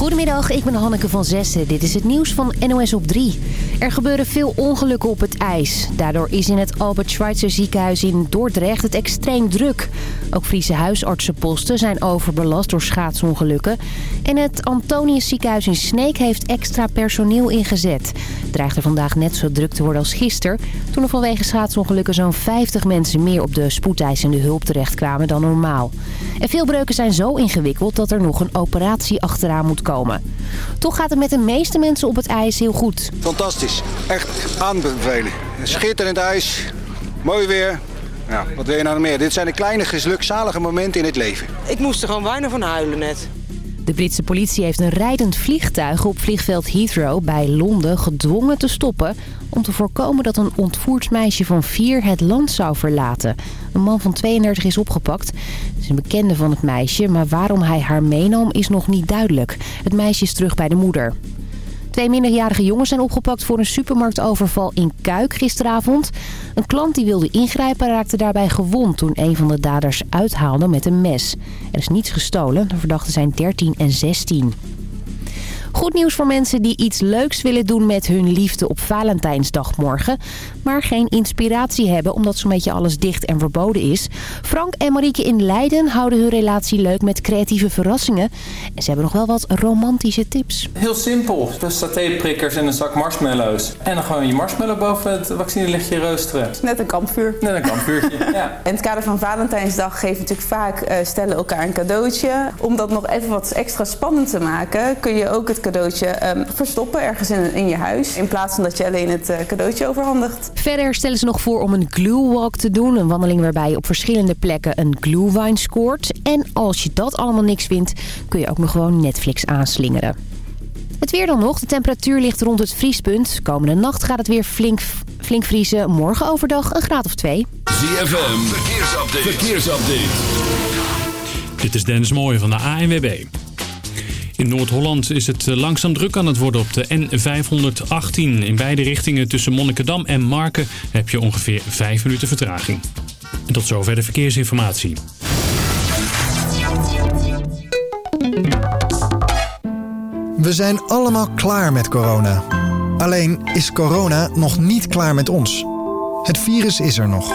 Goedemiddag, ik ben Hanneke van Zessen. Dit is het nieuws van NOS op 3. Er gebeuren veel ongelukken op het ijs. Daardoor is in het Albert Schweitzer ziekenhuis in Dordrecht het extreem druk. Ook Friese huisartsenposten zijn overbelast door schaatsongelukken. En het Antonius ziekenhuis in Sneek heeft extra personeel ingezet. Het dreigt er vandaag net zo druk te worden als gisteren... toen er vanwege schaatsongelukken zo'n 50 mensen meer op de spoedeisende hulp terechtkwamen dan normaal. En veel breuken zijn zo ingewikkeld dat er nog een operatie achteraan moet komen. Toch gaat het met de meeste mensen op het ijs heel goed. Fantastisch. Echt aanbevelen. Schitterend ijs. Mooi weer. Ja, wat wil je nou nog meer? Dit zijn de kleine gelukzalige momenten in het leven. Ik moest er gewoon bijna van huilen net. De Britse politie heeft een rijdend vliegtuig op vliegveld Heathrow bij Londen gedwongen te stoppen... om te voorkomen dat een ontvoerd meisje van vier het land zou verlaten. Een man van 32 is opgepakt. Het is een bekende van het meisje, maar waarom hij haar meenam is nog niet duidelijk. Het meisje is terug bij de moeder. Twee minderjarige jongens zijn opgepakt voor een supermarktoverval in Kuik gisteravond. Een klant die wilde ingrijpen raakte daarbij gewond toen een van de daders uithaalde met een mes. Er is niets gestolen. De verdachten zijn 13 en 16. Goed nieuws voor mensen die iets leuks willen doen met hun liefde op Valentijnsdag morgen. Maar geen inspiratie hebben omdat zo'n beetje alles dicht en verboden is. Frank en Marieke in Leiden houden hun relatie leuk met creatieve verrassingen. En ze hebben nog wel wat romantische tips. Heel simpel. De satéprikkers en een zak marshmallows. En dan gewoon je marshmallow boven het vaccinelichtje roosteren. Net een kampvuur. Net een kampvuurtje, ja. In het kader van Valentijnsdag geven natuurlijk vaak uh, stellen elkaar een cadeautje. Om dat nog even wat extra spannend te maken, kun je ook het cadeautje um, verstoppen ergens in, in, je huis. In plaats van dat je alleen het uh, cadeautje overhandigt. Verder stellen ze nog voor om een glue-walk te doen. Een wandeling waarbij je op verschillende plekken een glühwein scoort. En als je dat allemaal niks vindt, kun je ook nog gewoon Netflix aanslingeren. Het weer dan nog. De temperatuur ligt rond het vriespunt. Komende nacht gaat het weer flink, flink vriezen. Morgen overdag een graad of twee. ZFM, verkeersupdate. verkeersupdate. Dit is Dennis Mooij van de ANWB. In Noord-Holland is het langzaam druk aan het worden op de N518. In beide richtingen tussen Monnikendam en Marken heb je ongeveer 5 minuten vertraging. En tot zover de verkeersinformatie. We zijn allemaal klaar met corona. Alleen is corona nog niet klaar met ons. Het virus is er nog.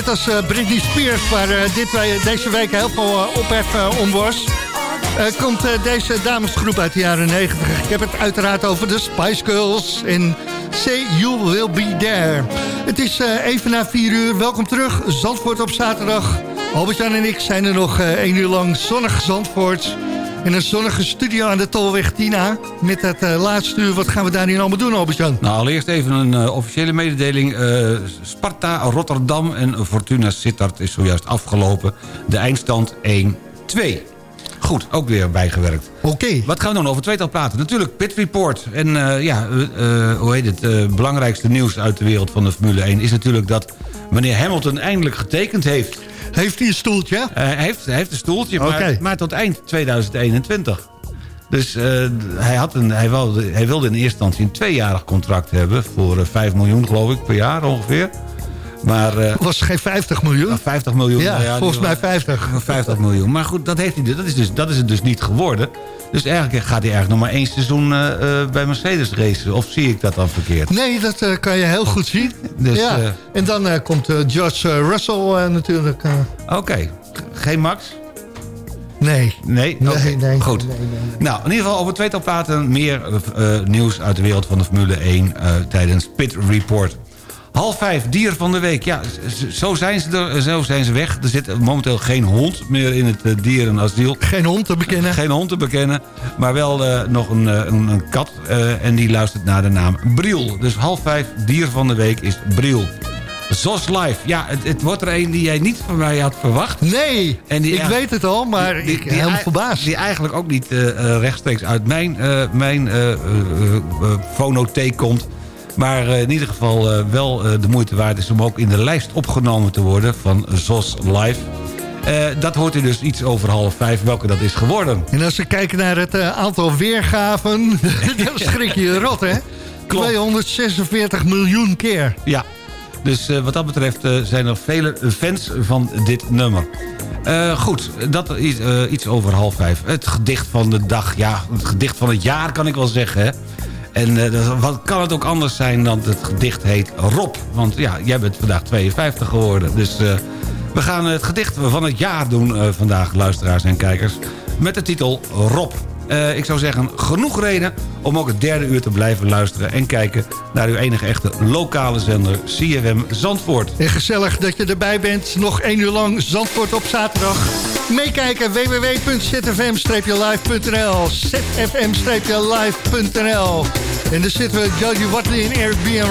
Net als eh, Britney Spears, waar eh, dit, deze week heel veel uh, ophef eh, om was... eh, komt eh, deze damesgroep uit de jaren 90. Ik heb het uiteraard over de Spice Girls en Say You Will Be There. Het is eh, even na 4 uur. Welkom terug, Zandvoort op zaterdag. Albert-Jan en ik zijn er nog eh, één uur lang zonnig Zandvoort... In een zonnige studio aan de Tolweg Tina. Met het eh, laatste uur, wat gaan we daar nu allemaal doen, Albert-Jan? Nou, allereerst even een eh, officiële mededeling. Eh, Sparta, Rotterdam en Fortuna Sittard is zojuist afgelopen. De eindstand 1-2. Goed, ook weer bijgewerkt. Oké. Wat gaan we doen? Over tweetal praten. Natuurlijk Pit Report. En ja, hoe heet het? belangrijkste nieuws uit de wereld van de Formule 1... is natuurlijk dat meneer Hamilton eindelijk getekend heeft. Heeft hij een stoeltje? Eh, hij, heeft, hij heeft een stoeltje, maar, tot eind 2021. Dus eh, hij, had een, hij, wilde, hij wilde in eerste instantie een tweejarig contract hebben... voor eh, 5 miljoen, geloof ik, per jaar ongeveer. Maar... eh, Was geen 50 miljoen? 50 miljoen. Ja, nou volgens mij 50. 50 miljoen. Maar goed, dat, heeft hij, dus- dat, is dus, dat is het dus niet geworden. Dus eigenlijk gaat hij eigenlijk nog maar één seizoen eh, eh, bij Mercedes racen. Of zie ik dat dan verkeerd? Nee, dat kan je heel goed zien. Dus, ja. en dan komt George Russell natuurlijk. Oké. Geen Max? nee. Nee? Nee, Goed. Nou, in ieder geval over tweetal praten. Meer nieuws uit de wereld van de Formule 1 eh, tijdens Pit Report. Half vijf, dier van de week. Ja, zo zijn ze er, zo zijn ze weg. Er zit momenteel geen hond meer in het eh, dierenasiel. Geen hond te bekennen. Geen hond te bekennen. Maar wel eh, nog een, eh, een, een kat. eh, en die luistert naar de naam Briel. Dus half vijf, dier van de week is Briel. Zos Live. Ja, het, het wordt er een die jij niet van mij had verwacht. Nee, En die ik weet het al, maar Die- ik die- helemaal verbaasd. Die eigenlijk ook niet eh, eh, rechtstreeks uit mijn, eh, mijn eh, eh, eh, fonotheek komt. Maar eh, in ieder geval eh, wel eh, de moeite waard is om ook in de lijst opgenomen te worden van ZOS Live. Dat hoort u dus iets over half vijf, welke dat is geworden. En als we kijken naar het aantal weergaven, dan schrik je rot, hè? 246 miljoen keer. Ja, dus wat dat betreft zijn er vele fans van dit nummer. Goed, dat is iets over half vijf. Het gedicht van de dag, ja, het gedicht van het jaar kan ik wel zeggen, hè. En eh, wat kan het ook anders zijn dan het gedicht heet Rob? Want ja, jij bent vandaag 52 geworden. Dus eh, we gaan het gedicht van het jaar doen eh, vandaag, luisteraars en kijkers. Met de titel Rob. Ik zou zeggen, genoeg reden om ook het derde uur te blijven luisteren... en kijken naar uw enige echte lokale zender CFM Zandvoort. En gezellig dat je erbij bent. Nog één uur lang Zandvoort op zaterdag. Meekijken www.zfm-live.nl zfm-live.nl En daar zitten we Jodie Watley en Eric B. en.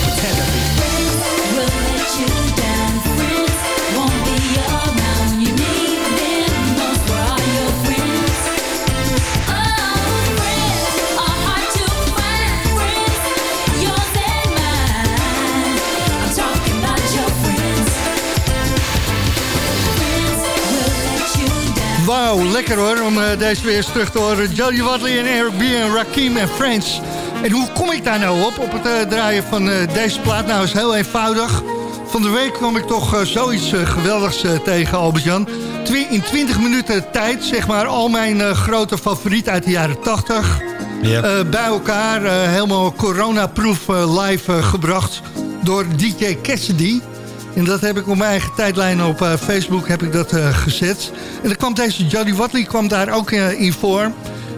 lekker hoor om eh, deze weer eens terug te horen. Jolly Watley en Eric B en Rakim en Friends. En hoe kom ik daar nou op, op het eh, draaien van eh, deze plaat? Nou, is heel eenvoudig. Van de week kwam ik toch zoiets geweldigs tegen, Albert-Jan. In 20 minuten tijd, zeg maar, al mijn grote favorieten uit de jaren 80... Ja. eh, bij elkaar, helemaal coronaproof live gebracht door DJ Cassidy. En dat heb ik op mijn eigen tijdlijn op eh, Facebook heb ik dat eh, gezet. En dan kwam deze Jolly Watley kwam daar ook eh, in voor.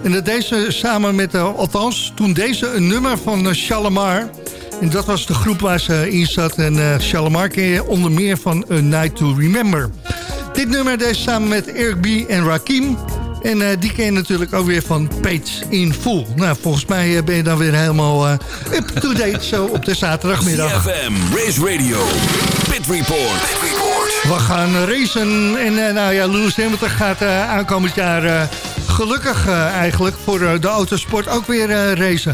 En dat deze samen met, althans, toen deze een nummer van Shalimar. En dat was de groep waar ze in zat. En Shalimar ken je onder meer van A Night to Remember. Dit nummer deze samen met Eric B. en Rakim. En die ken je natuurlijk ook weer van Page in Full. Nou, volgens mij ben je dan weer helemaal up-to-date zo op de zaterdagmiddag. CFM, Race Radio, Pit Report. We gaan racen. En eh, nou ja, Lewis Hamilton gaat eh, aankomend jaar eh, gelukkig eh, eigenlijk voor de autosport ook weer eh, racen.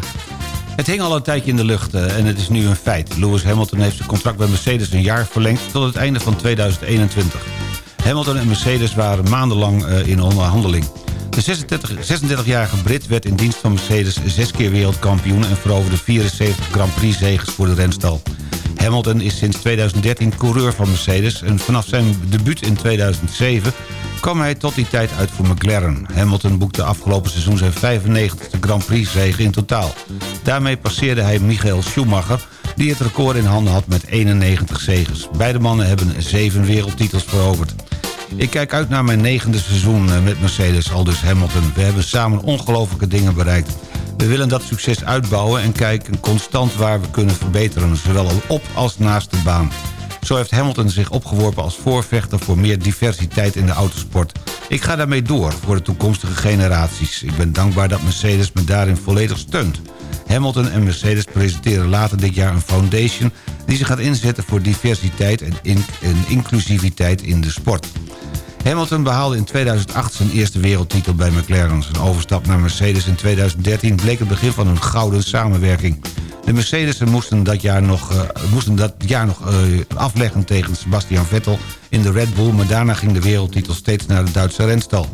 Het hing al een tijdje in de lucht en het is nu een feit. Lewis Hamilton heeft zijn contract bij Mercedes een jaar verlengd... tot het einde van 2021. Hamilton en Mercedes waren maandenlang eh, in onderhandeling. De 36 36-jarige Brit werd in dienst van Mercedes zes keer wereldkampioen... en veroverde 74 Grand Prix-zegens voor de renstal. Hamilton is sinds 2013 coureur van Mercedes... en vanaf zijn debuut in 2007 kwam hij tot die tijd uit voor McLaren. Hamilton boekte afgelopen seizoen zijn 95e Grand Prix-zege in totaal. Daarmee passeerde hij Michael Schumacher... die het record in handen had met 91 zegens. Beide mannen hebben zeven wereldtitels veroverd. Ik kijk uit naar mijn negende seizoen eh, met Mercedes, aldus Hamilton. We hebben samen ongelofelijke dingen bereikt. We willen dat succes uitbouwen en kijken constant waar we kunnen verbeteren... zowel op als naast de baan. Zo heeft Hamilton zich opgeworpen als voorvechter voor meer diversiteit in de autosport. Ik ga daarmee door voor de toekomstige generaties. Ik ben dankbaar dat Mercedes me daarin volledig steunt. Hamilton en Mercedes presenteren later dit jaar een foundation... die zich gaat inzetten voor diversiteit en, en inclusiviteit in de sport. Hamilton behaalde in 2008 zijn eerste wereldtitel bij McLaren. Zijn overstap naar Mercedes in 2013 bleek het begin van een gouden samenwerking. De Mercedesen moesten dat jaar nog, eh, moesten dat jaar nog eh, afleggen tegen Sebastian Vettel in de Red Bull... maar daarna ging de wereldtitel steeds naar de Duitse renstal.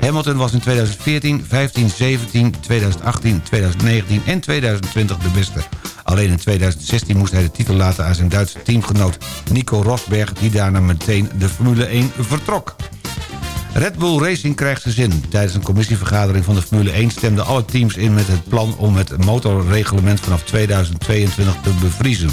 Hamilton was in 2014, 15, 17, 2018, 2019 en 2020 de beste. Alleen in 2016 moest hij de titel laten aan zijn Duitse teamgenoot Nico Rosberg... die daarna meteen de Formule 1 vertrok. Red Bull Racing krijgt zijn zin. Tijdens een commissievergadering van de Formule 1 stemden alle teams in met het plan om het motorreglement vanaf 2022 te bevriezen.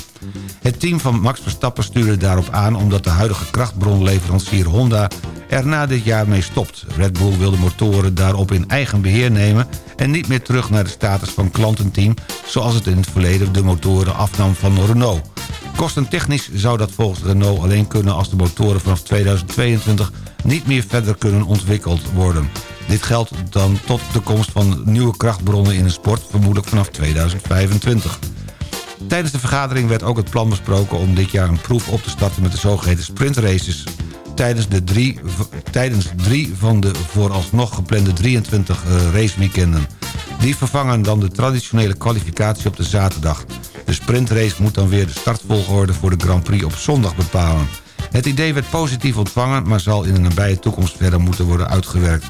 Het team van Max Verstappen stuurde daarop aan omdat de huidige krachtbronleverancier Honda er na dit jaar mee stopt. Red Bull wil de motoren daarop in eigen beheer nemen en niet meer terug naar de status van klantenteam zoals het in het verleden de motoren afnam van Renault. Kostentechnisch zou dat volgens Renault alleen kunnen als de motoren vanaf 2022 niet meer verder kunnen ontwikkeld worden. Dit geldt dan tot de komst van nieuwe krachtbronnen in de sport, vermoedelijk vanaf 2025. Tijdens de vergadering werd ook het plan besproken om dit jaar een proef op te starten met de zogeheten sprintraces. Tijdens, de drie, tijdens drie van de vooralsnog geplande 23 eh, raceweekenden. Die vervangen dan de traditionele kwalificatie op de zaterdag. De sprintrace moet dan weer de startvolgorde voor de Grand Prix op zondag bepalen. Het idee werd positief ontvangen, maar zal in de nabije toekomst verder moeten worden uitgewerkt.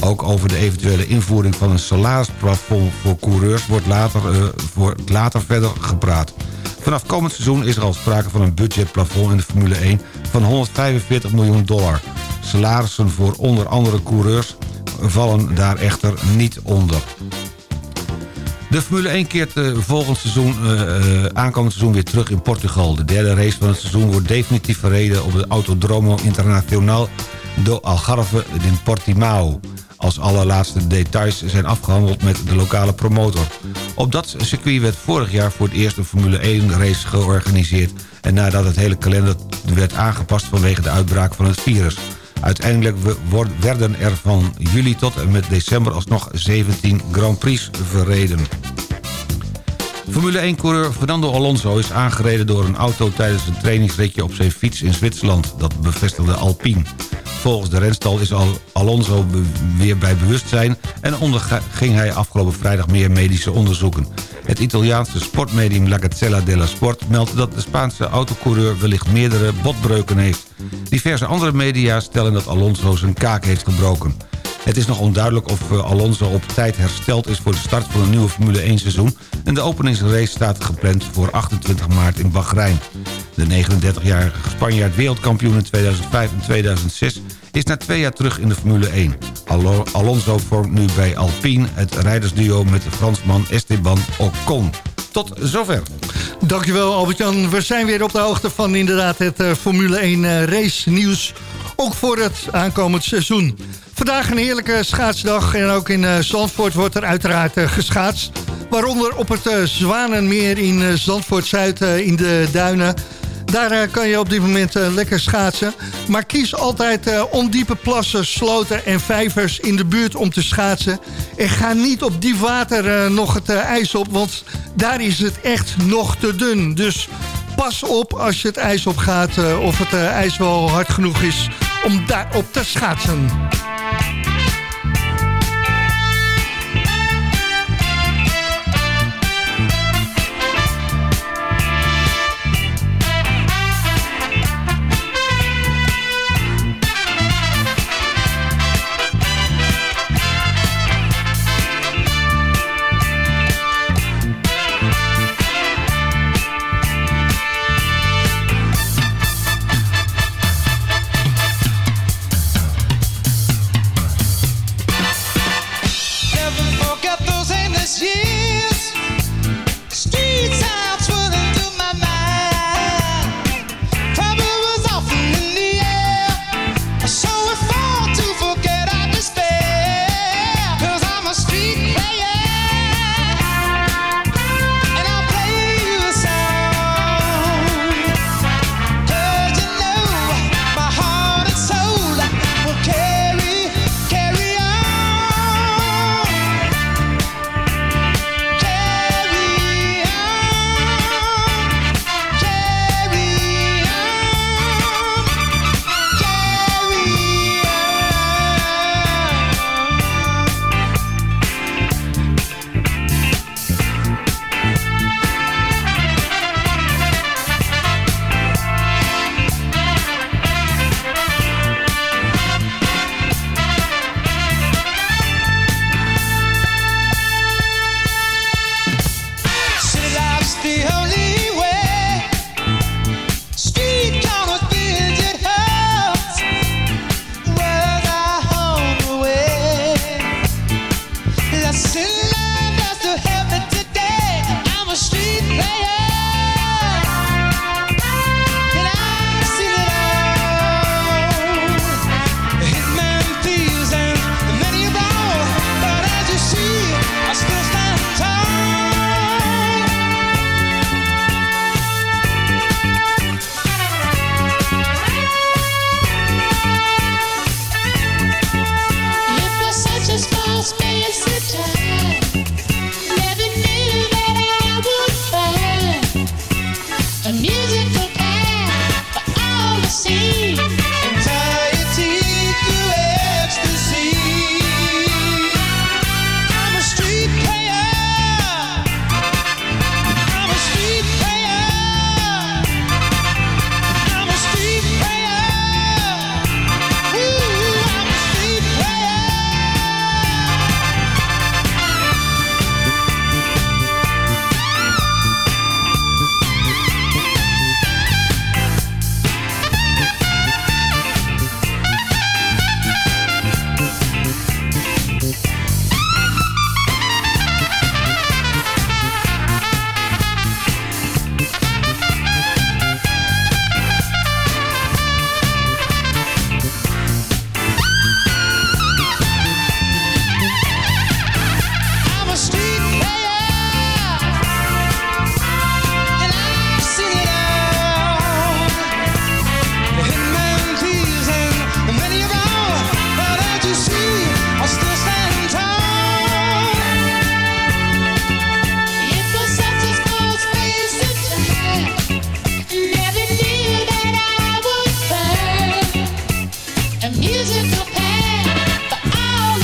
Ook over de eventuele invoering van een salarisplafond voor coureurs wordt later, eh, wordt later verder gepraat. Vanaf komend seizoen is er al sprake van een budgetplafond in de Formule 1 van 145 miljoen dollar. Salarissen voor onder andere coureurs vallen daar echter niet onder. De Formule 1 keert uh, volgend seizoen, uh, aankomend seizoen weer terug in Portugal. De derde race van het seizoen wordt definitief verreden op de Autodromo Internacional do Algarve in Portimao. Als allerlaatste details zijn afgehandeld met de lokale promotor. Op dat circuit werd vorig jaar voor het eerst een Formule 1 race georganiseerd... en nadat het hele kalender werd aangepast vanwege de uitbraak van het virus. Uiteindelijk werden er van juli tot en met december alsnog 17 Grand Prix verreden. Formule 1-coureur Fernando Alonso is aangereden door een auto... tijdens een trainingsritje op zijn fiets in Zwitserland. Dat bevestigde Alpine. Volgens de renstal is Al Alonso weer bij bewustzijn... en onderging hij afgelopen vrijdag meer medische onderzoeken. Het Italiaanse sportmedium La Gazzella della Sport meldt dat de Spaanse autocoureur wellicht meerdere botbreuken heeft. Diverse andere media stellen dat Alonso zijn kaak heeft gebroken. Het is nog onduidelijk of eh, Alonso op tijd hersteld is voor de start van een nieuwe Formule 1 seizoen... en de openingsrace staat gepland voor 28 maart in Bahrein. De 39-jarige Spanjaard wereldkampioen in 2005 en 2006 is na twee jaar terug in de Formule 1. Alo Alonso vormt nu bij Alpine het rijdersduo met de Fransman Esteban Ocon. Tot zover. Dankjewel Albert-Jan. We zijn weer op de hoogte van inderdaad het uh, Formule 1 uh, race nieuws. Ook voor het aankomend seizoen. Vandaag een heerlijke schaatsdag en ook in uh, Zandvoort wordt er uiteraard geschaatst. Waaronder op het Zwanenmeer in Zandvoort-Zuid in de Duinen. Daar kan je op dit moment lekker schaatsen. Maar kies altijd ondiepe plassen, sloten en vijvers in de buurt om te schaatsen. En ga niet op diep water nog het ijs op, want daar is het echt nog te dun. Dus pas op als je het ijs op gaat of het ijs wel hard genoeg is om daarop te schaatsen.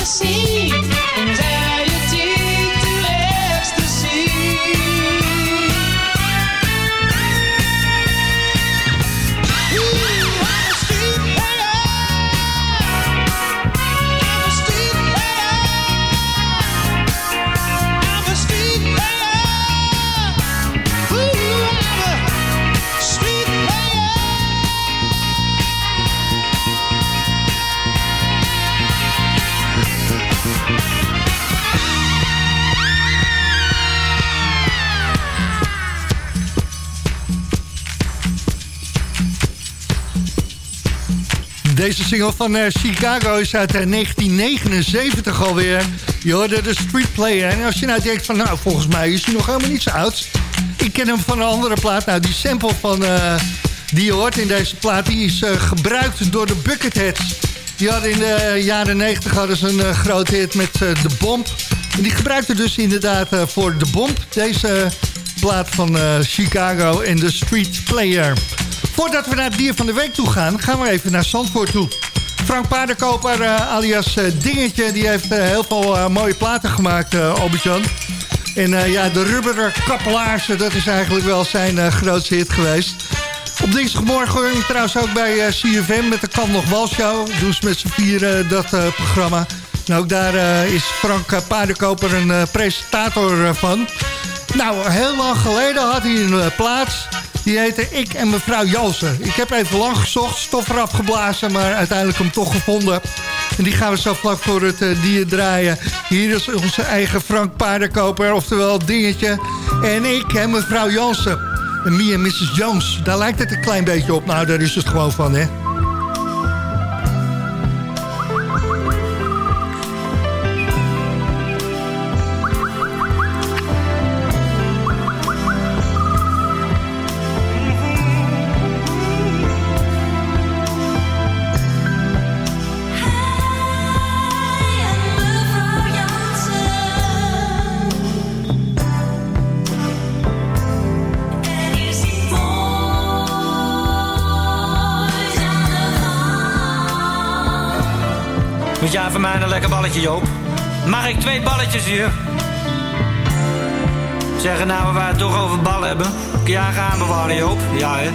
see. Deze single van eh, Chicago is uit eh, 1979 alweer. Je hoorde de Street Player. En als je nou denkt van, nou, volgens mij is hij nog helemaal niet zo oud. Ik ken hem van een andere plaat. Nou, die sample van, eh, die je hoort in deze plaat... die is eh, gebruikt door de Bucketheads. Die hadden in de jaren 90 hadden ze een eh, grote hit met eh, De Bomb. En die gebruikten dus inderdaad eh, voor De Bomb... deze plaat van eh, Chicago en de Street Player. Voordat we naar het dier van de week toe gaan... gaan we even naar Zandvoort toe. Frank Paardenkoper, eh, alias eh, Dingetje... die heeft eh, heel veel mooie platen gemaakt, Albert-Jan. En ja, de rubberen kappelaarsen... dat is eigenlijk wel zijn grootste hit geweest. Op dinsdagmorgen hoor trouwens ook bij CFM... met de Kan Nog Wal Show. Doen ze met z'n vieren dat programma. En ook daar is Frank Paardenkoper een presentator van... Nou, heel lang geleden had hij een plaats. Die heette Ik en mevrouw Jansen. Ik heb even lang gezocht, stof eraf geblazen... maar uiteindelijk hem toch gevonden. En die gaan we zo vlak voor het eh, dier draaien. Hier is onze eigen Frank Paardenkoper, oftewel Dingetje. En ik en mevrouw Jansen. En me en Mrs. Jones. Daar lijkt het een klein beetje op. Nou, daar is het gewoon van, hè. Moet jij voor mij een lekker balletje, Joop? Mag ik twee balletjes hier? Zeggen nou, waar we het toch over ballen hebben. Kun jij gaan bewaren, Joop? Ja, hè?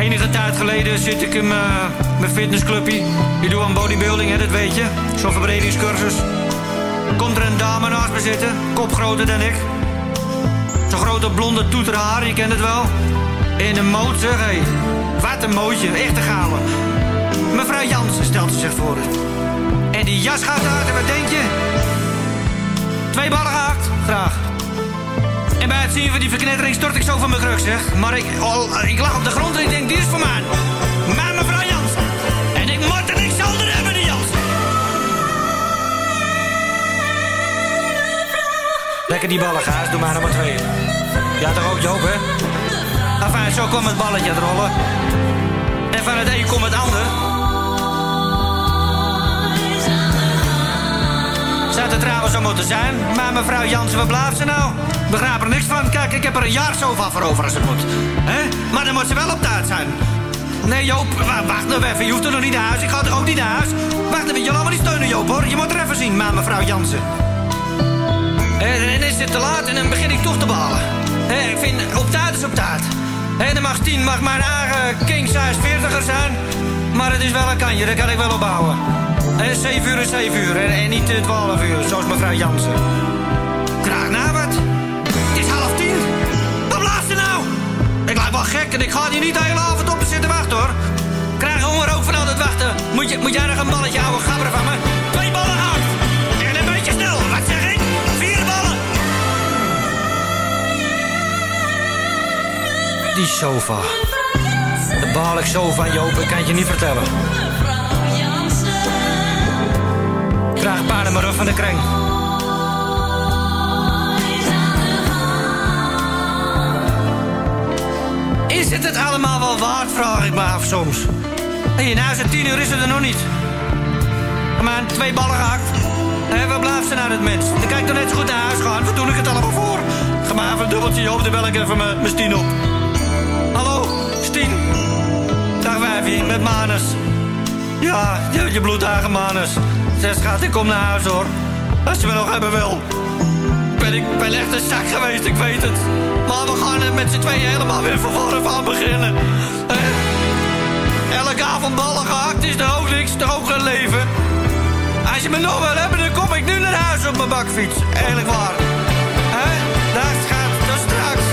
Enige tijd geleden zit ik in mijn fitnessclubje. Die doe aan bodybuilding, hè, dat weet je. Zo'n verbredingscursus. Komt er een dame naast me zitten, kop groter dan ik. Zo'n grote blonde toeterhaar, je kent het wel. In een zeg, hé. Wat een mootje, echt een gale. Mevrouw Jansen stelt ze zich voor. En die jas gaat uit en wat denk je? Twee ballen gehakt, graag. En bij het zien van die verknettering stort ik zo van mijn kruk, zeg. Maar ik, ik lag op de grond en ik denk, die is voor mij. Maar mevrouw Jansen. En ik moet er niks zonder hebben, die Jansen. Lekker die ballen, gaas. Doe maar maar twee. Ja, toch ook, Joop, hè? Enfin, zo kwam het balletje rollen. En van het een komt het ander. Zou het trouwens zo moeten zijn. Maar mevrouw Jansen, waar blijft ze nou? Begrijp er niks van. Kijk, ik heb er een jaar zo van voor over als het moet. hè? Maar dan moet ze wel op tijd zijn. Nee, Joop, wa- wacht nou even. Je hoeft er nog niet naar huis. Ik ga er ook niet naar huis. Wacht even, je allemaal niet steunen, Joop, hoor. Je moet er even zien, maar mevrouw Jansen. En dan is het te laat en dan begin ik toch te balen. Ik vind, op tijd is op tijd. Hè, dan mag 10, mag mijn eigen king size 40er zijn. Maar het is wel een kanje, daar kan ik wel op bouwen. Hè, 7 uur is 7 uur en, niet eh, 12 uur, zoals mevrouw Jansen. Graag na wat. Het is half tien. Wat blaast ze nou? Ik lijk wel gek en ik ga hier niet de hele avond op zitten wachten hoor. Krijg honger ook van al het wachten. Moet, je, moet jij nog een balletje houden, gabberen van me? Twee ballen gehakt. En een beetje snel, wat zeg ik? Vier ballen. Die sofa. Daar baal ik zo. Ik kan je niet vertellen. Graag paarden maar af van de kring. Is het het allemaal wel waard, vraag ik me af soms. En nou het tien uur, is het er nog niet. Maar twee ballen gehakt. Hé, waar blijft ze nou, dat mens? Dan kan ik toch net zo goed naar huis gaan. Wat doe ik het allemaal voor? Ga maar even een dubbeltje op, dan bel ik even mijn Stien op. Hallo, Stien. Dag wijfie, met Manus. Ja, je, je bloedhagen Manus. Zeg schat, ik kom naar huis hoor. Als je me nog hebben wil. Ben ik ben echt een zak geweest, ik weet het. Maar we gaan er met z'n tweeën helemaal weer van aan beginnen. Elke avond ballen gehakt is er ook niks, toch ook leven. Als je me nog wil hebben, dan kom ik nu naar huis op mijn bakfiets. Eerlijk waar. Dag schat, tot straks.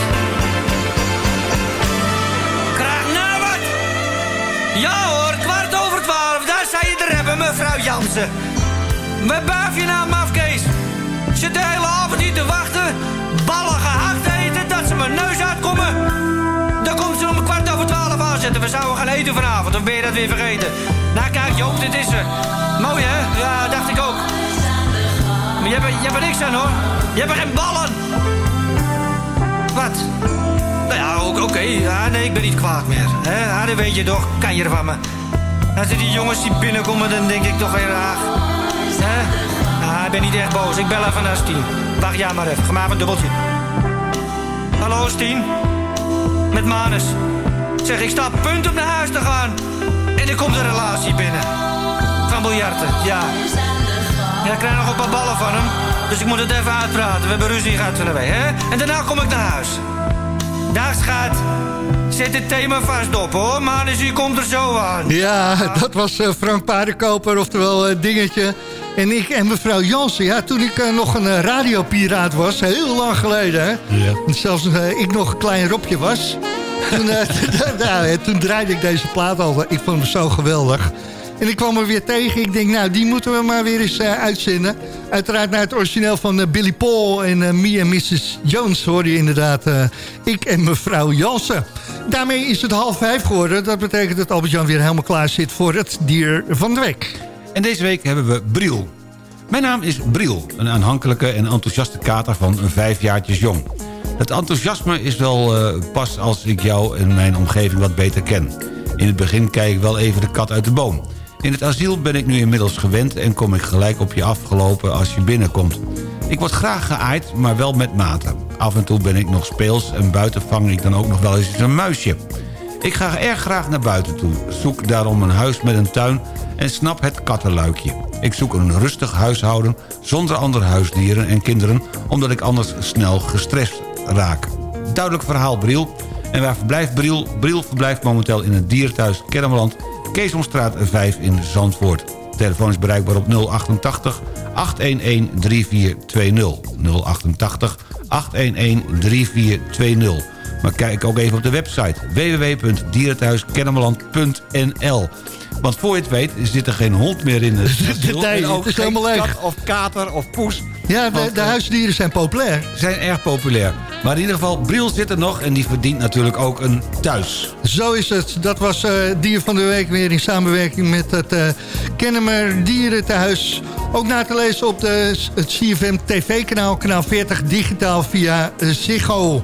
Graag nou wat. Ja hoor, kwart over twaalf, daar zei je er hebben, mevrouw Jansen. Wat buif je nou, mafkees? Zit de hele avond hier te wachten, ballen gehakt eten, dat ze mijn neus uitkomen. Dan komt ze om kwart over twaalf aanzetten. We zouden gaan eten vanavond. Of ben je dat weer vergeten? Nou kijk Joop, dit is ze. Mooi hè? Ja, dacht ik ook. Maar je hebt, er- je hebt er niks aan hoor. Je hebt er geen ballen. Wat? Nou ja, oké. Nee, ik ben niet kwaad meer. Hè? Ja, dat weet je toch. Kan je ervan me. Als je die jongens die binnenkomen, dan denk ik toch weer... Ach, hè? Nou, ik ben niet echt boos. Ik bel even naar Stien. Wacht jij maar even. Ga maar even een dubbeltje. Hallo, Stien. Met Manus. Zeg, ik sta punt om naar huis te gaan. En er komt een relatie binnen. Van biljarten, ja. Ja, ik krijg nog een paar ballen van hem. Dus ik moet het even uitpraten. We hebben ruzie gehad van de week, hè? En daarna kom ik naar huis. Dag, schat. Zet het thema vast op, hoor. Manus, u komt er zo aan. Ja, dat was eh, Frank Paardenkoper, oftewel eh, Dingetje. En ik en mevrouw Jansen, ja, toen ik eh, nog een radiopiraat was, heel lang geleden, hè. Zelfs ik nog een klein ropje was. toen, eh, ja, toen draaide ik deze plaat al. Ik vond hem zo geweldig. En ik kwam er weer tegen. Ik denk, nou, die moeten we maar weer eens eh, uitzenden. Uiteraard naar het origineel van Billy Paul en Me en Mrs. Jones... hoorde je inderdaad eh, ik en mevrouw Jansen. Daarmee is het half vijf geworden. Dat betekent dat Albert-Jan weer helemaal klaar zit voor het dier van de week. En deze week hebben we Briel. Mijn naam is Briel, een aanhankelijke en enthousiaste kater van een vijfjaartjes jong. Het enthousiasme is wel eh, pas als ik jou en mijn omgeving wat beter ken. In het begin kijk ik wel even de kat uit de boom. In het asiel ben ik nu inmiddels gewend en kom ik gelijk op je afgelopen als je binnenkomt. Ik word graag geaaid, maar wel met mate. Af en toe ben ik nog speels en buiten vang ik dan ook nog wel eens een muisje. Ik ga erg graag naar buiten toe. Zoek daarom een huis met een tuin en snap het kattenluikje. Ik zoek een rustig huishouden zonder andere huisdieren en kinderen... omdat ik anders snel gestrest raak. Duidelijk verhaal Briel. En waar verblijft Briel? Briel verblijft momenteel in het dierenthuis Kennemerland... Keesomstraat 5 in Zandvoort. Telefoon is bereikbaar op 088 811 3420. 088 811 3420. Maar kijk ook even op de website www.dierenthuiskennemerland.nl Want voor je het weet zit er geen hond meer in En ook het is helemaal leeg. kat of kater of poes. Ja, de, de eh, huisdieren zijn populair. zijn erg populair. Maar in ieder geval, Briel zit er nog en die verdient natuurlijk ook een thuis. Zo is het. Dat was eh, Dier van de Week weer in samenwerking met het uh, Kennemer Dierentehuis. Ook na te lezen op de, het CFM TV-kanaal, kanaal 40, digitaal via eh, Ziggo.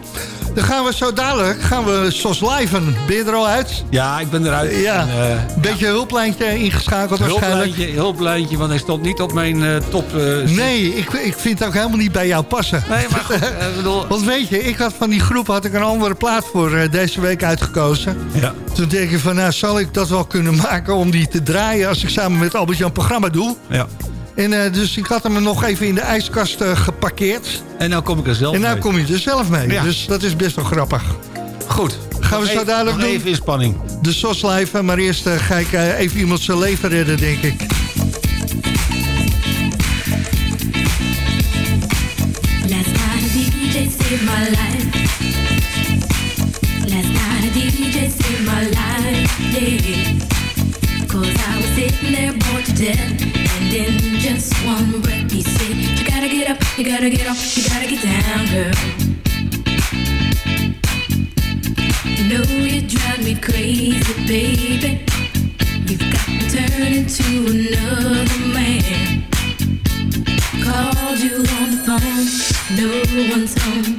Dan gaan we zo dadelijk, gaan we SOS liven. Ben je er al uit? Ja, ik ben eruit. Ja, En, een beetje hulplijntje ingeschakeld waarschijnlijk. hulplijntje, hulplijntje, want hij stond niet op mijn top... Nee, ik, ik vind het ook helemaal niet bij jou passen. Nee, maar goed, bedoel... Want weet je, ik had van die groep had ik een andere plaat voor eh, deze week uitgekozen. Ja. Toen denk ik van, nou zal ik dat wel kunnen maken om die te draaien als ik samen met Albert-Jan programma doe. Ja. En eh, dus ik had hem nog even in de ijskast eh, geparkeerd. En nou kom ik er zelf En nou mee. kom je er zelf mee. Ja. Dus dat is best wel grappig. Goed. Gaan we zo even- dadelijk doen? even in spanning. De SOS live, maar eerst ga ik even iemand zijn leven redden, denk ik. Saved my life. Last night DJ saved my life, I was sitting there bored to death. And in just one breath he said, You gotta get up, you gotta get off, you gotta get down, girl. You know you drive me crazy, baby. You've got another man. Called you on the phone, no one's home.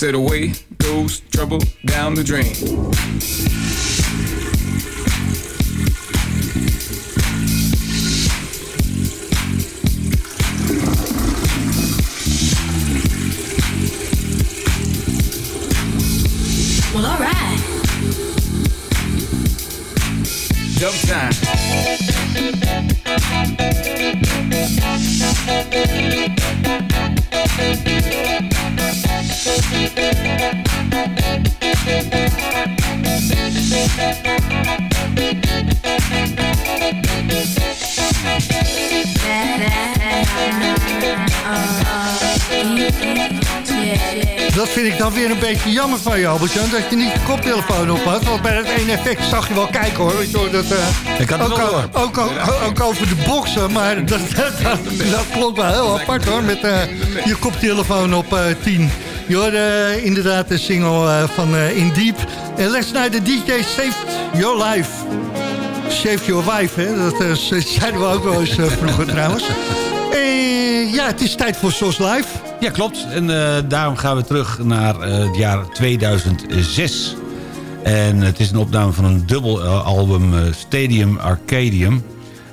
Said away goes trouble down the drain. Well, alright. Dub time. Dat vind ik dan weer een beetje jammer van je, Albert-Jan, dat je niet je koptelefoon op had. Want bij dat ene effect zag je wel kijken, hoor. Je, hoor, dat, eh, Ik had het ook, ook, over de boksen, maar dat, dat, dat, dat klonk wel heel apart, hoor. Met eh, je koptelefoon op eh 10. Hoorde eh, inderdaad de single eh, van eh, In Deep. En Let's Night, de DJ Saved Your Life. Save Your Wife, hè. Dat zeiden we ook wel eens vroeger trouwens. Ja, het is tijd voor SOS Live. Ja, klopt. En daarom gaan we terug naar het jaar 2006. En het is een opname van een dubbel album Stadium Arcadium...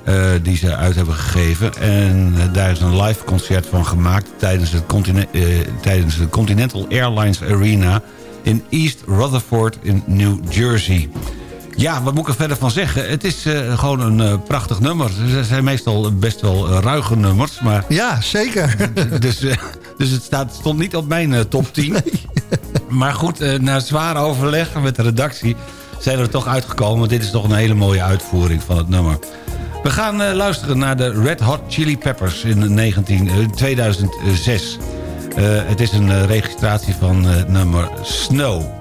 eh, die ze uit hebben gegeven. En eh, daar is een live concert van gemaakt... tijdens, het eh, tijdens de Continental Airlines Arena... in East Rutherford in New Jersey. Ja, wat moet ik er verder van zeggen? Het is gewoon een prachtig nummer. Ze zijn meestal best wel ruige nummers, maar... Ja, zeker. dus, dus het staat, stond niet op mijn top 10. Maar goed, na zwaar overleg met de redactie... zijn we er toch uitgekomen. Want dit is toch een hele mooie uitvoering van het nummer. We gaan eh, luisteren naar de Red Hot Chili Peppers in 19, eh, 2006. Eh, het is een eh, registratie van eh, nummer Snow.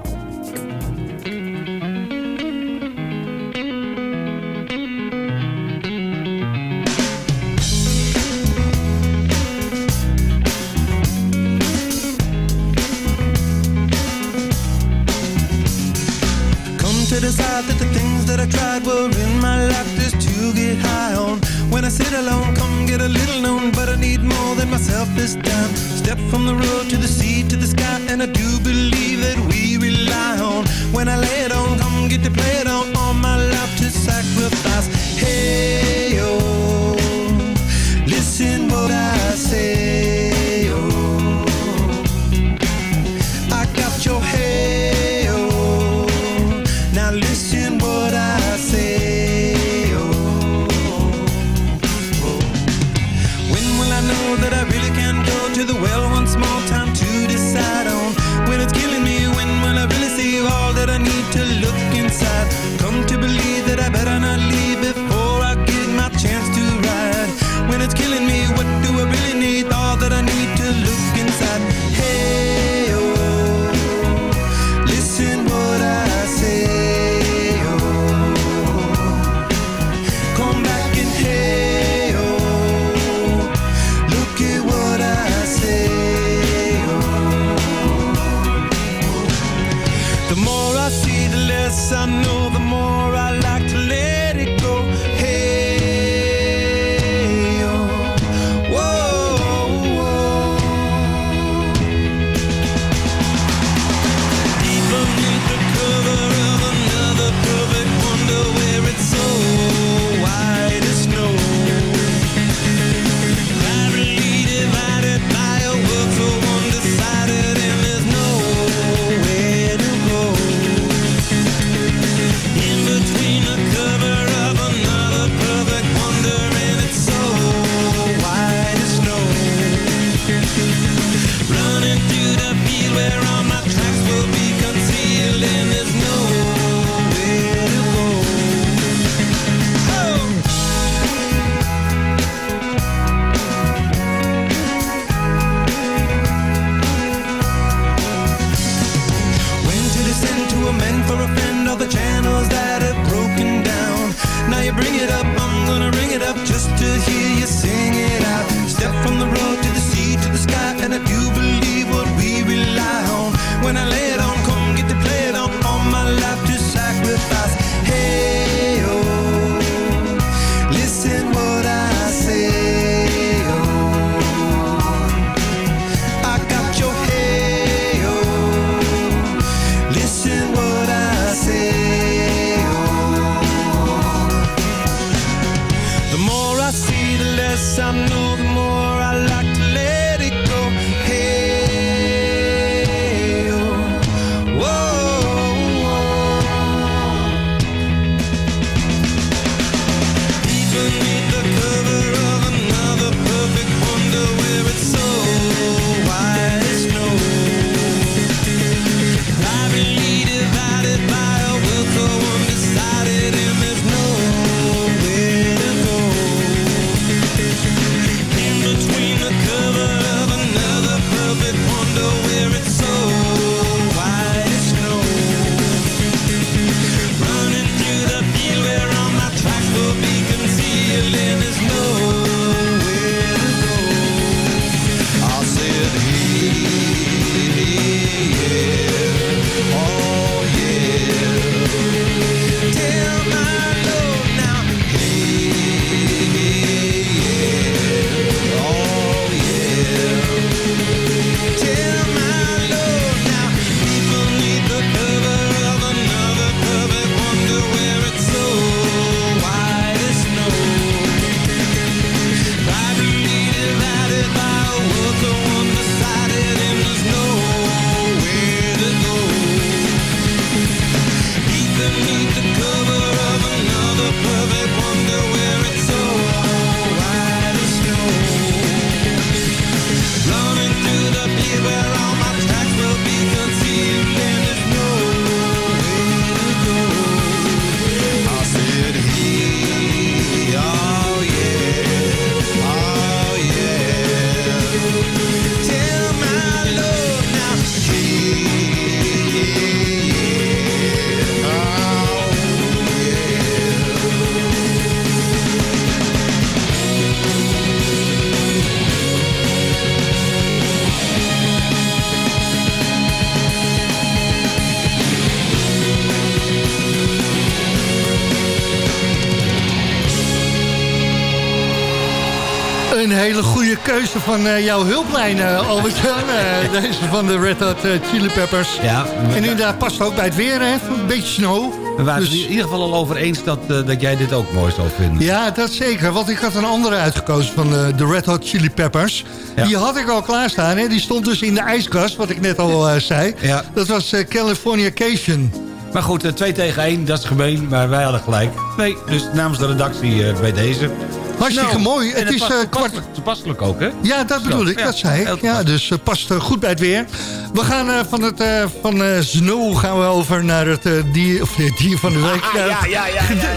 Van eh, jouw hulplijn, eh, Albert-Jan. Eh, deze van de Red Hot Chili Peppers. Ja, En inderdaad past ook bij het weer, hè? Een beetje snow. We waren Dus- het in ieder geval al over eens dat, dat jij dit ook mooi zou vinden. Ja, dat zeker. Want ik had een andere uitgekozen van de, de Red Hot Chili Peppers. Die had ik al klaarstaan. Hè? Die stond dus in de ijskast, wat ik net al zei. Ja. Dat was eh, Californication. Maar goed, eh, 2 tegen 1, dat is gemeen, maar wij hadden gelijk. Nee, dus namens de redactie bij deze. Hartstikke mooi. Het, is past, eh, kwart... Toepasselijk ook, hè? Ja, dat bedoel ik. Dat zei ik. Ja, dus eh, past eh, goed bij het weer. We gaan van, het, van snow gaan we over naar het dier, of, het dier van de week. Ah, ja, ja,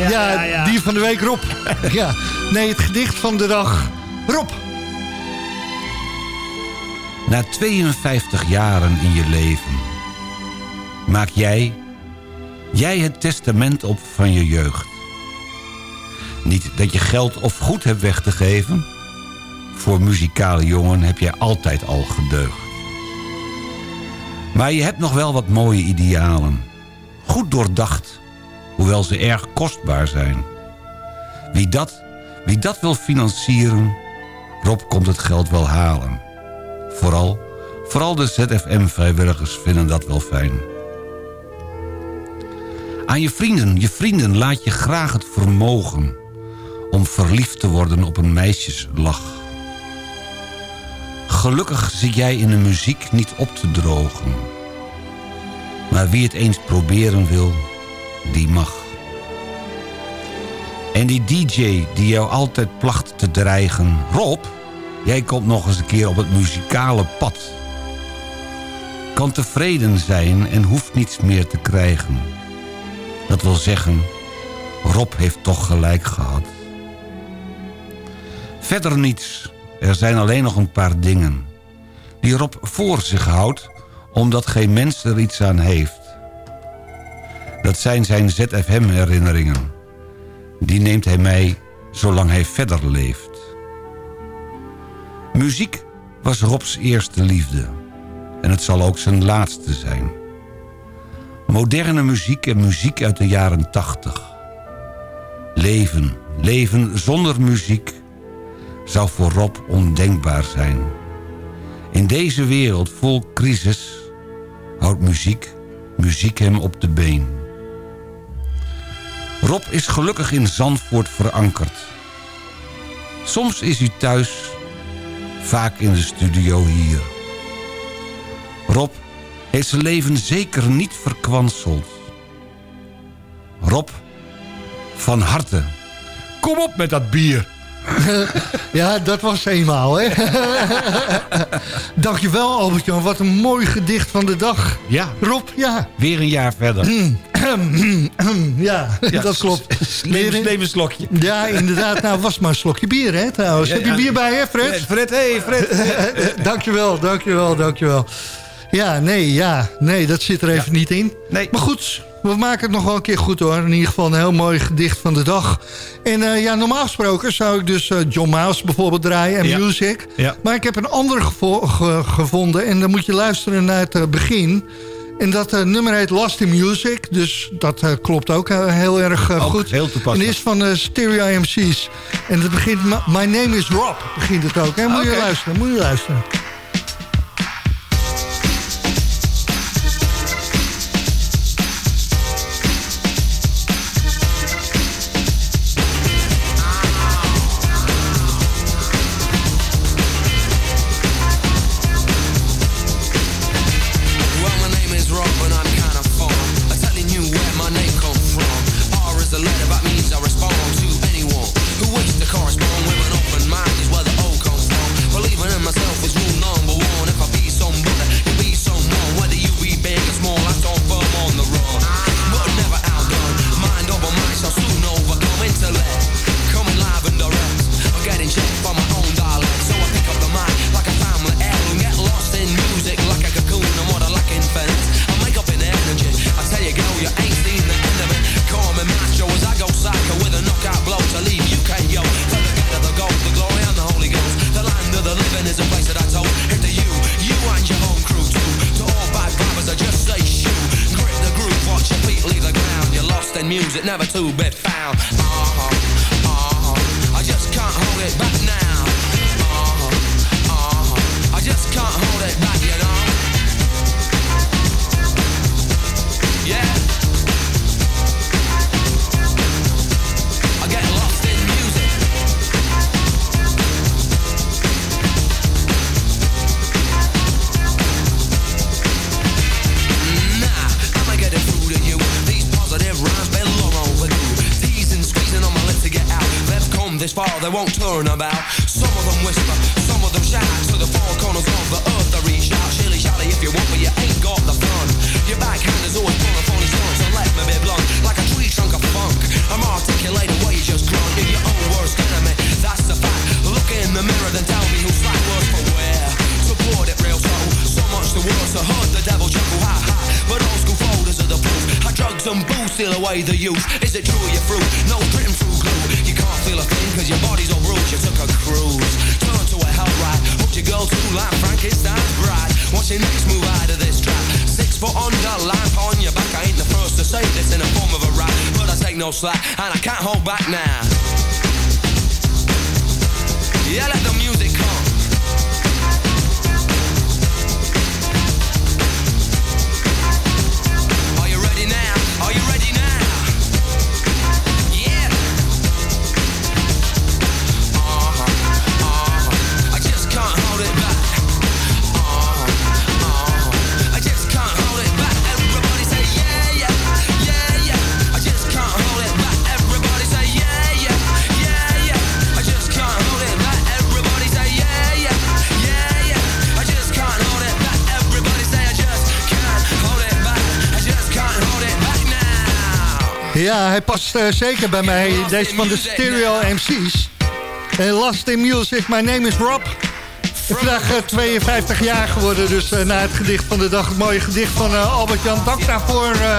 ja, ja, dier van de week, Rob. ja. Nee, het gedicht van de dag. Rob. Na 52 jaren in je leven maak jij, jij het testament op van je jeugd. Niet dat je geld of goed hebt weg te geven. Voor muzikale jongen heb jij altijd al gedeugd. Maar je hebt nog wel wat mooie idealen. Goed doordacht, hoewel ze erg kostbaar zijn. Wie dat, wie dat wil financieren, Rob komt het geld wel halen. Vooral, vooral de ZFM-vrijwilligers vinden dat wel fijn. Aan je vrienden, je vrienden laat je graag het vermogen... om verliefd te worden op een meisjeslach. Gelukkig zit jij in de muziek niet op te drogen. Maar wie het eens proberen wil, die mag. En die DJ die jou altijd placht te dreigen... Rob, jij komt nog eens een keer op het muzikale pad. Kan tevreden zijn en hoeft niets meer te krijgen. Dat wil zeggen, Rob heeft toch gelijk gehad. Verder niets, er zijn alleen nog een paar dingen... die Rob voor zich houdt, omdat geen mens er iets aan heeft. Dat zijn zijn ZFM-herinneringen. Die neemt hij mij zolang hij verder leeft. Muziek was Robs eerste liefde. En het zal ook zijn laatste zijn. Moderne muziek en muziek uit de jaren tachtig. Leven, leven zonder muziek zou voor Rob ondenkbaar zijn. In deze wereld vol crisis houdt muziek, muziek hem op de been. Rob is gelukkig in Zandvoort verankerd. Soms is hij thuis, vaak in de studio hier. Rob heeft zijn leven zeker niet verkwanseld. Rob, van harte, kom op met dat bier. ja, dat was eenmaal, hè? Dankjewel, Albert-Jan. Wat een mooi gedicht van de dag. Ja. Rob, ja. Weer een jaar verder. ja, dat klopt. Neem, neem een slokje. Ja, inderdaad. Nou, was maar een slokje bier, hè, trouwens. Ja, Heb je bier bij, hè, Fred? Fred, hey, Fred. dankjewel, dankjewel, dankjewel. Ja, nee, ja, nee, dat zit er even niet in. Nee. Maar goed, we maken het nog wel een keer goed, hoor. In ieder geval een heel mooi gedicht van de dag. En eh, ja, normaal gesproken zou ik dus eh, John Miles bijvoorbeeld draaien en Ja. music. Ja. Maar ik heb een ander gevo- ge- gevonden en dan moet je luisteren naar het eh, begin... En dat nummer heet Lost in Music. Dus dat klopt ook heel erg Ook goed. heel toepasselijk. En is van Stereo MC's. En het begint... My name is Rob. Begint het ook. Hè? Moet je luisteren. Moet je luisteren. Won't about. Some of them whisper, some of them shout. To the four corners of the earth they reach out. Shilly shally if you want, but you ain't got the fun. Your backhand is always full of phony stunts. So let me be blunt, like a tree trunk of funk. I'm articulating what you just grunt. You're your own worst enemy, that's the fact. Look in the mirror, then tell me who's slack worse for where. Support it real slow, so much the worse. I heard the devil chuckle, ha ha. But old school folders are the proof. How drugs and booze steal away the youth. Slack and I can't hold back now. Yeah, let the Ja, hij past eh, zeker bij mij. Deze van de Stereo MC's. En Last in Music, my name is Rob. Vandaag eh, 52 jaar geworden, dus eh, na het gedicht van de dag... het mooie gedicht van eh, Albert-Jan Dank daarvoor... eh,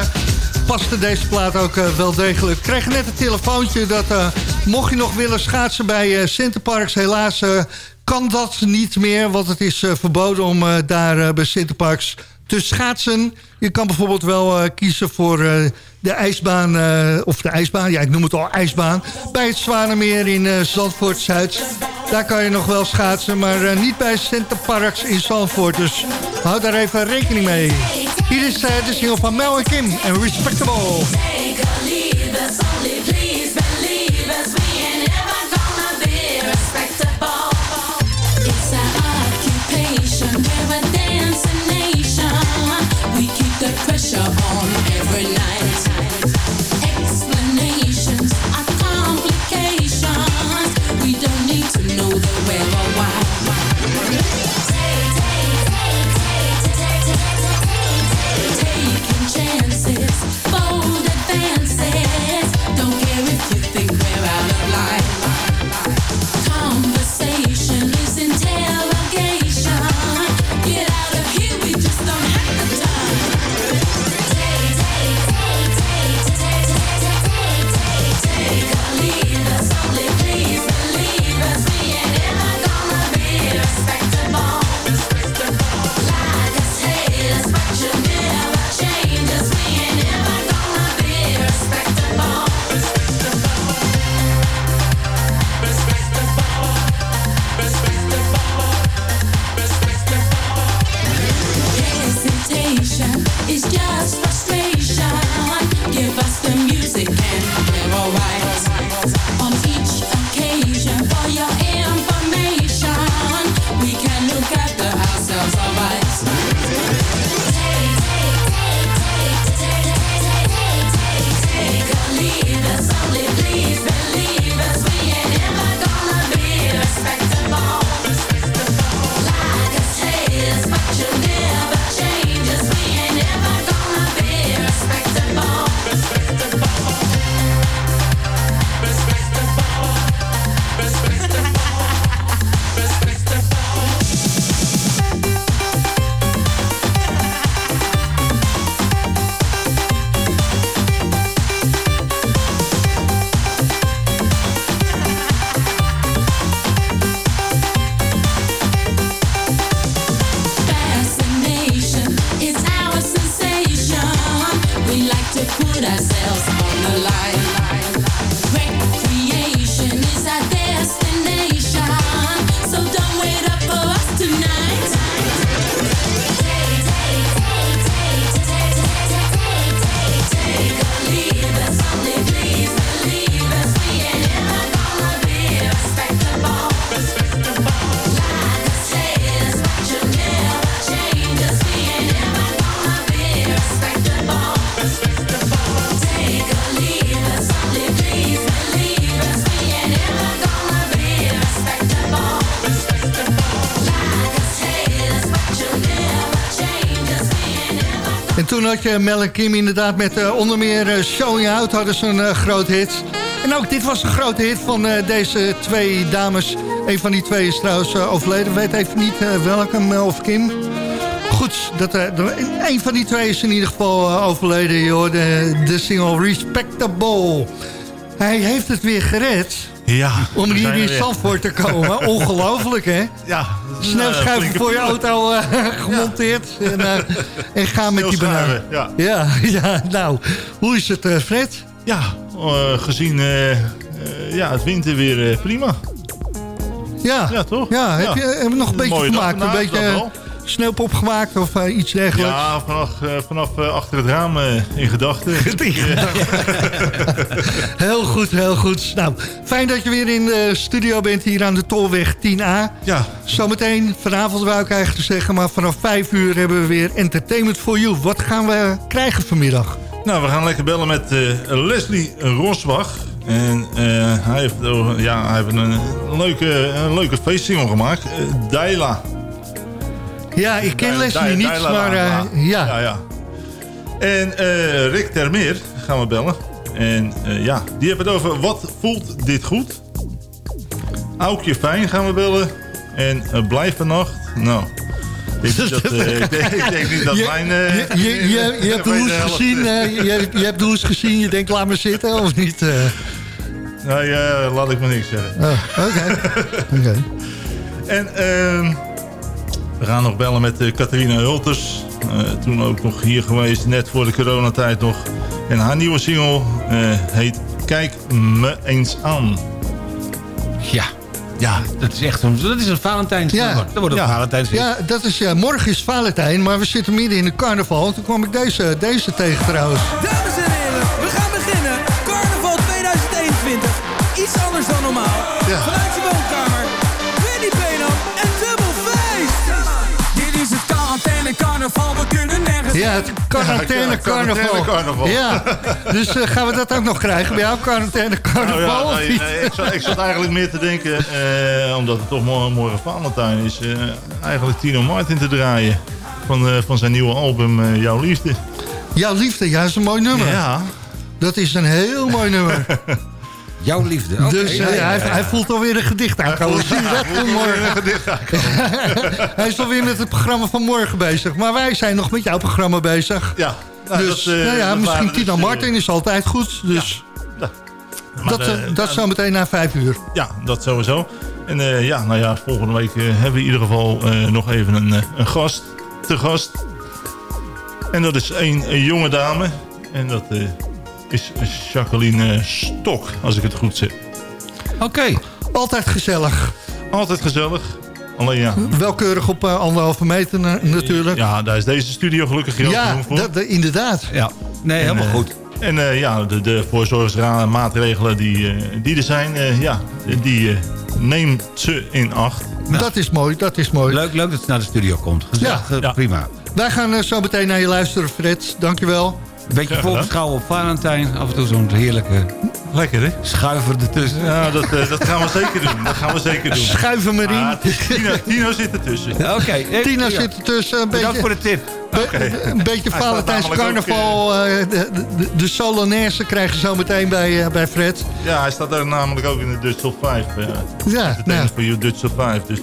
paste deze plaat ook eh, wel degelijk. Ik kreeg net een telefoontje dat eh, mocht je nog willen schaatsen bij eh Centerparks... helaas eh, kan dat niet meer, want het is eh, verboden om eh, daar eh, bij Centerparks te schaatsen. Je kan bijvoorbeeld wel eh, kiezen voor eh, de ijsbaan, eh, of de ijsbaan, ja ik noem het al ijsbaan... bij het Zwanemeer in eh, uh, Zandvoort-Zuid. Daar kan je nog wel schaatsen, maar eh, niet bij Center Parks in Zandvoort. Dus hou daar even rekening mee. Hier is de single van Mel en Kim en Respectable. pressure on every night En toen had je Mel en Kim inderdaad met eh, onder meer eh, Show You Out hadden ze een eh, groot hit. En ook dit was een grote hit van deze twee dames. Een van die twee is trouwens overleden. Weet even niet welke, Mel of Kim. Goed, dat, de- een van die twee is in ieder geval overleden. Hoorde de single Respectable. Hij heeft het weer gered. Ja. Om hier er in weer. Zandvoort te komen. Ongelooflijk, hè? Ja. Sneeuwschuiven flinke voor je auto eh, gemonteerd. En, eh, en ga met die banaan. Ja. Ja, ja, nou. Hoe is het, eh, Fred? Ja, gezien ja, het winterweer prima. Ja. Ja, toch? Ja, heb je nog een beetje gemaakt? Een beetje. Sneeuwpop gemaakt of eh, iets dergelijks? Ja, vanaf, eh, vanaf eh, achter het raam in gedachten. Heel goed, heel goed. Nou, fijn dat je weer in de studio bent hier aan de Tolweg 10A. Ja. Zometeen, vanavond wou ik eigenlijk zeggen, maar vanaf 5 uur hebben we weer Entertainment for You. Wat gaan we krijgen vanmiddag? Nou, we gaan lekker bellen met Leslie Rosbach. En hij heeft, oh, ja, hij heeft een, leuke, een leuke feestsingle gemaakt. Daila. Ja, ik ken Leslie niet, maar eh, Lama. ja. ja, ja. En eh, Rick Termeer gaan we bellen. En eh, ja, die hebben het over wat voelt dit goed? Aukje Fijn gaan we bellen. En Blijf vannacht. Nou, ik denk, dat, eh, ik, denk, ik denk niet dat Je- mijn... je, je, je, je hebt de hoes gezien, eh, je, je hebt de hoes gezien, je denkt laat me zitten of niet? eh? Nou ja, laat ik maar niks zeggen. Oh, Oké. Oké. En ehm, we gaan nog bellen met eh Catharina Hulters. Eh, toen ook nog hier geweest, net voor de coronatijd nog. En haar nieuwe single eh, heet Kijk me eens aan. Ja. Ja, dat is echt een, dat is een Valentijns. Ja. Dat wordt een Valentijns. Ja, dat is, ja, morgen is Valentijn, maar we zitten midden in de carnaval. Toen kwam ik deze, deze tegen trouwens. Dames en heren, we gaan beginnen. Carnaval 2021. Iets anders dan normaal. Vanuit je woonkamer. Ja, het quarantaine carnaval. carnaval. Ja, dus eh, gaan we dat ook nog krijgen bij jou, quarantaine carnaval? Nou ja, of nee, niet? nee, ik, zat, ik zat eigenlijk meer te denken, eh, omdat het toch morgen, morgen Valentijn is, eh, eigenlijk Tino Martin te draaien. Van, eh, van zijn nieuwe album eh, Jouw Liefde. Jouw liefde, is een mooi nummer. Ja. Dat is een heel mooi nummer. Jouw liefde. Dus eh, Ja, ja, hij, ja. hij voelt alweer een gedicht aankomen. Zie dat voelt alweer morgen? een gedicht hij is alweer met het programma van morgen bezig. Maar wij zijn nog met jouw programma bezig. Ja. Nou, dus, dat, eh, nou ja, dat misschien waren dus, Tina eh, Martin is altijd goed. Dus Maar, dat, dat zo meteen na vijf uur. Ja, dat sowieso. En eh, ja, nou ja, volgende week hebben we in ieder geval eh, nog even een, eh, een gast te gast. En dat is een, een jonge dame. En dat eh, is Jacqueline Stok, als ik het goed zeg. Oké. Altijd gezellig. Altijd gezellig. Alleen ja. Welkeurig op eh, anderhalve meter na- natuurlijk. Ja, daar is deze studio gelukkig heel Ja, genoeg voor. dat, dat- inderdaad. Ja, nee, En, helemaal eh, goed. En eh, ja, de, de voorzorgsmaatregelen die, eh, die er zijn, eh, ja, die eh, neemt ze in acht. Dat is mooi, dat is mooi. Leuk, leuk dat ze naar de studio komt. Gezellig, Ja. eh, prima. Wij gaan eh, zo meteen naar je luisteren, Fred. Dankjewel. Een beetje voorbeschouwen op Valentijn. Af en toe zo'n heerlijke Lekker, hè? schuiver ertussen. Ja, dat, eh, dat gaan we zeker doen. Dat gaan we zeker doen. Schuiven maar in. Ah, Tino, Tino zit ertussen. Oké. eh, Tina ja. zit ertussen. Een Bedankt beetje, voor de tip. be- een beetje Valentijns ook, carnaval. eh, de, de, de Solonaise krijgen ze zo meteen bij, eh, bij Fred. Ja, hij staat daar namelijk ook in de Dutch Top 5. eh Ja, het nou. voor je Dutch Top 5. Dus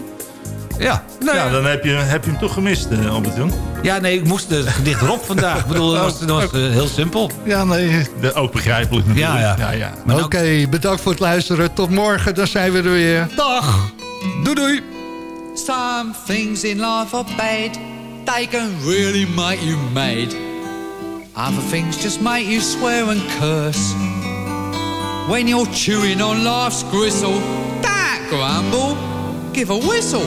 Ja, nou ja, ja. dan heb je, heb je hem toch gemist, eh, Albert-Jan. Ja, nee, ik moest het gedicht erop vandaag. Ik bedoel, dat was, dat was eh, heel simpel. Ja, nee, de- ook begrijpelijk natuurlijk. Ja, ja. ja, Oké, bedankt voor het luisteren. Tot morgen, dan zijn we er weer. Dag. Doei doei. Some things in life are bad. They can really make you mad. Other things just make you swear and curse. When you're chewing on life's gristle, that grumble, give a whistle.